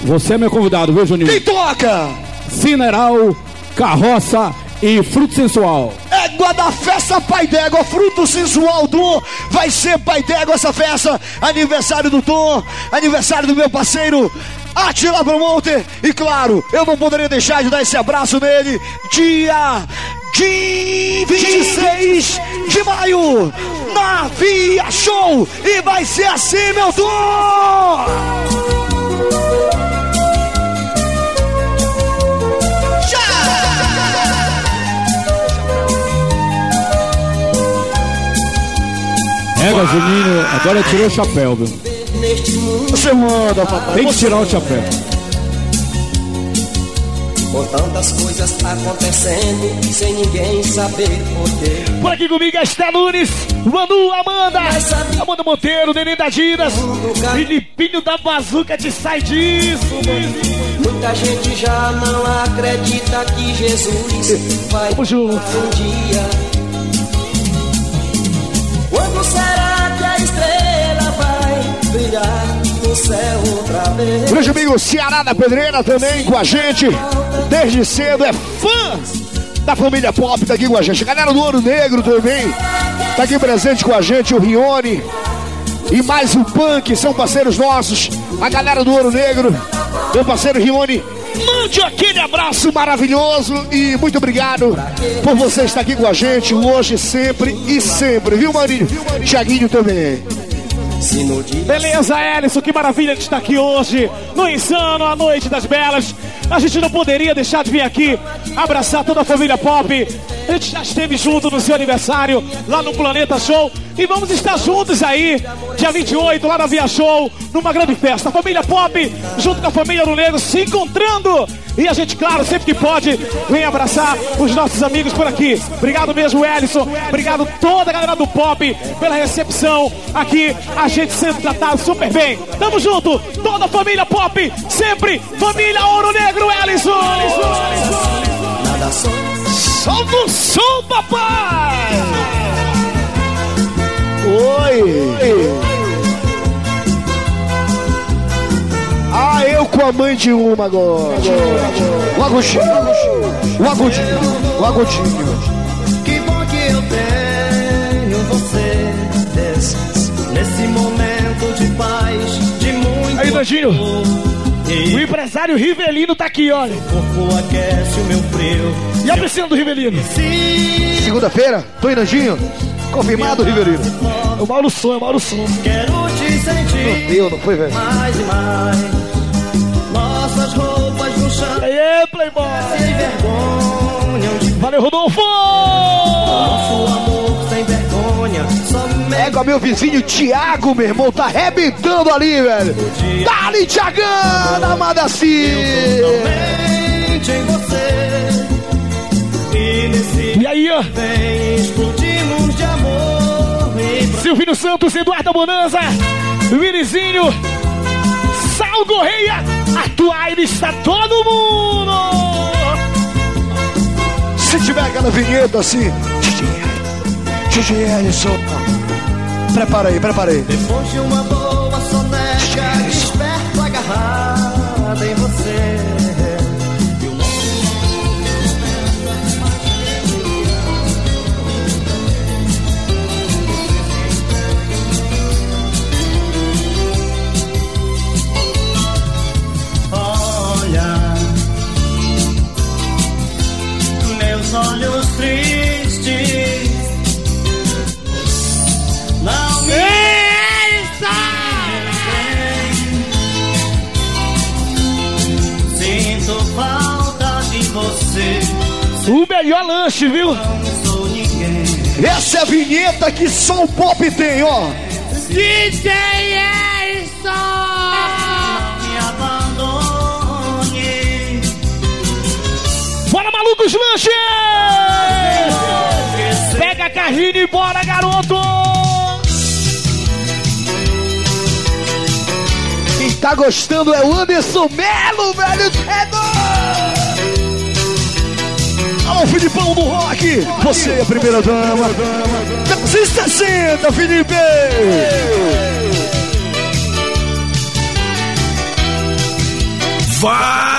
Você é meu convidado, viu, Juninho? Quem toca? Cineral, Carroça e Fruto Sensual. Égua da festa Pai d'Égua, fruto sensual do vai ser Pai d'Égua essa festa. Aniversário do Tom, aniversário do meu parceiro Atila Promoter. E claro, eu não poderia deixar de dar esse abraço nele. Dia de 26 de maio, na Via Show. E vai ser assim, meu Tom! Ega, Juninho, agora tirou o chapéu, viu? Você manda, papai. Tem que tirar o chapéu. Com tantas coisas acontecendo, sem ninguém saber porquê. Por aqui comigo, Esté Nunes, Manu, Amanda, Amanda Monteiro, Neném da Giras, Filipinho da Bazuca te sai disso, Muita gente já não acredita que Jesus vai um dia. Quando será que a estrela vai brilhar no céu outra vez? Grande amigo Ceará da Pedreira também com a gente, desde cedo, é fã da família Pop, tá aqui com a gente. A galera do Ouro Negro também, tá aqui presente com a gente, o Rione e mais o Punk, são parceiros nossos. A galera do Ouro Negro, meu parceiro Rione, mande aquele abraço maravilhoso e muito obrigado por você estar aqui com a gente hoje, sempre e sempre, viu, Marinho? Tiaguinho também. Beleza, Ellison, que maravilha de estar aqui hoje no Insano, a Noite das Belas. A gente não poderia deixar de vir aqui abraçar toda a família Pop. A gente já esteve junto no seu aniversário lá no Planeta Show e vamos estar juntos aí, dia 28, lá na Via Show, numa grande festa. A família Pop, junto com a família do Negro, se encontrando E a gente, claro, sempre que pode, vem abraçar os nossos amigos por aqui. Obrigado mesmo, Ellison. Obrigado toda a galera do Pop pela recepção aqui. A gente sempre tratado super bem. Tamo junto, toda a família Pop, sempre família Ouro Negro, Ellison. Nada só. Solta o som, papai! Oi! Ah, eu com a mãe de uma agora. O Agostinho. O Agostinho. O Agostinho. Que bom que eu tenho você nesse momento de paz, de muito Aí, Nandinho. O empresário Rivelino tá aqui, olha. Corpo aquece o meu frio. E a piscina do Rivelino? Segunda-feira, tô em Nandinho. Confirmado, Riverino. É o Mauro Som, é o Mauro Som. Quero te sentir Meu Deus, não foi, velho? mais e mais. Nossas roupas no chão. Aê, Playboy! Sem vergonha. Valeu, Rodolfo! Vergonha. É com meu vizinho Thiago, meu irmão, tá arrebentando ali, velho. Amada assim. somente em você. E E aí, ó. E Silvino Santos, Eduardo Bonanza, Vinizinho, Sal Correia, atuar está todo mundo! Se tiver aquela vinheta assim, DJ Ellison. Prepara aí, prepara aí. Depois de uma vinheta que só o pop tem, ó. DJ Ellison! Me abandone. Bora, malucos lanches! Pega a carrinho e bora, garoto! Quem tá gostando é o Anderson Melo, velho. É Filipão do Rock. Você é a primeira dama. 360, Felipe. Vai!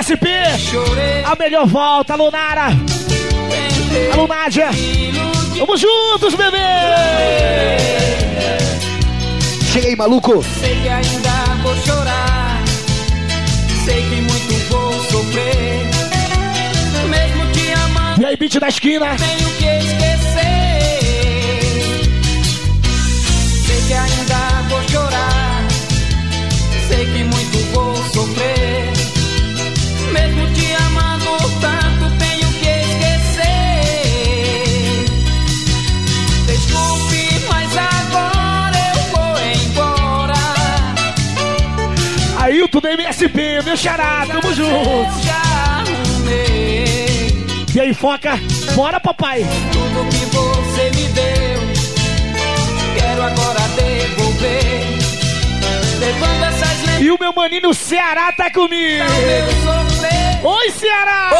Chorei, A melhor volta, Lunara! tentei Alô, Nádia! me iludir. Vamos juntos, bebê! Chega aí, maluco. Sei que ainda vou chorar. Sei que muito vou sofrer. Mesmo te amando. E aí, beat da esquina! tenho que esquecer. MSP, meu xará, tamo junto! E aí, foca! Bora, papai! Tudo que você me deu, quero agora devolver. Levando essas lembranças E o meu maninho Ceará tá comigo! ao meu sofrer. Oi, Ceará!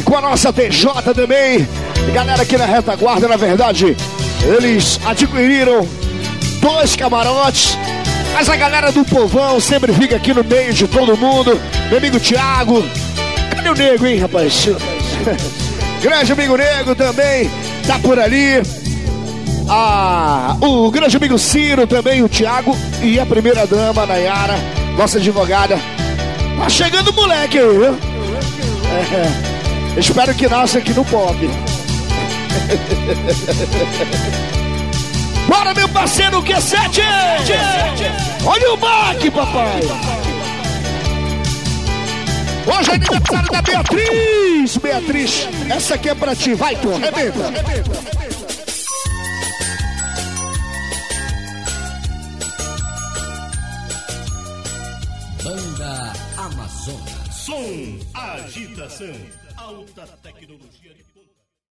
Com a nossa TJ também. Galera aqui na retaguarda, na verdade, eles adquiriram dois camarotes Mas a galera do povão sempre fica aqui no meio de todo mundo. Meu amigo Thiago. Cadê o nego, hein, rapaz? grande amigo nego também tá por ali. Ah, o grande amigo Ciro também, o Thiago e a primeira dama, Nayara, nossa advogada. Tá chegando o moleque aí, viu? É, espero que nasça aqui no pop. Bora, meu parceiro, que é sete! Olha o baque, papai! Hoje é aniversário da Beatriz! Beatriz, essa aqui é pra ti, vai, tu, arrebenta! Banda Amazonas. Som, agitação, alta tecnologia.